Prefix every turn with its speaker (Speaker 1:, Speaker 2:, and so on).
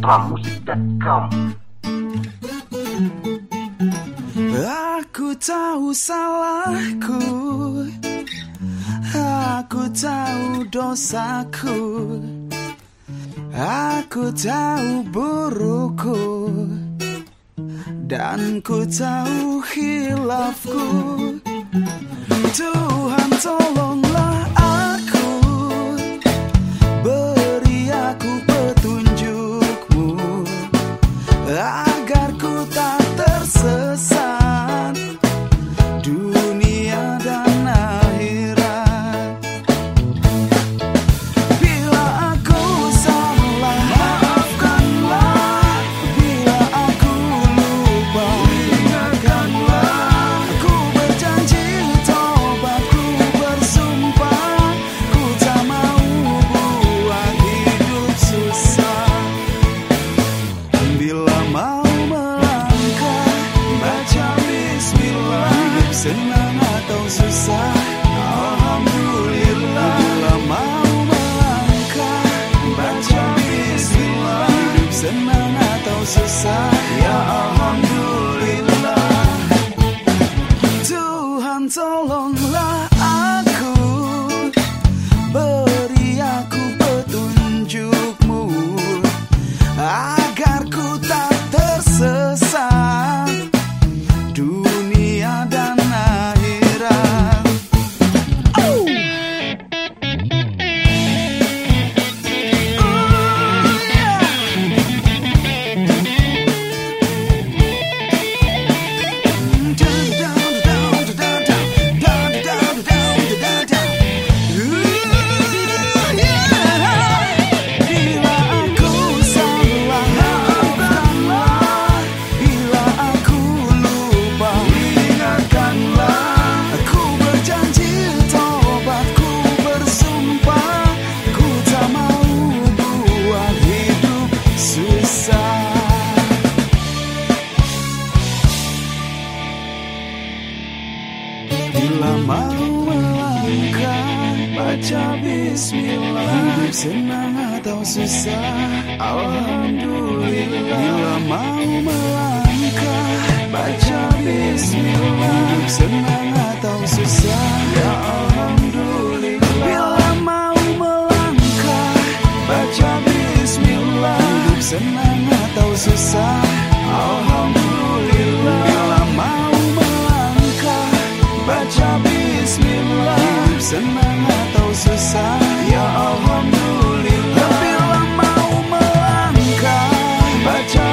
Speaker 1: extramusic.com
Speaker 2: Aku tahu salahku. Aku tahu dosaku. Aku tahu burukku. Dan ku tahu hilafku Tuhan tolonglah Agar ku tak tersesat bismillah Hidup Bila mau melangkah Baca bismillah. Hidup senang atau susah Alhamdulillah. Bila mau melangkah Baca bismillah. Hidup senang atau susah Ya Alhamdulillah. Bila mau melangkah Baca bismillah. Hidup senang atau susah Alhamdulillah Bismillah. Semangat senang atau susah Ya Alhamdulillah. Lebih lama mau melangkah. Baca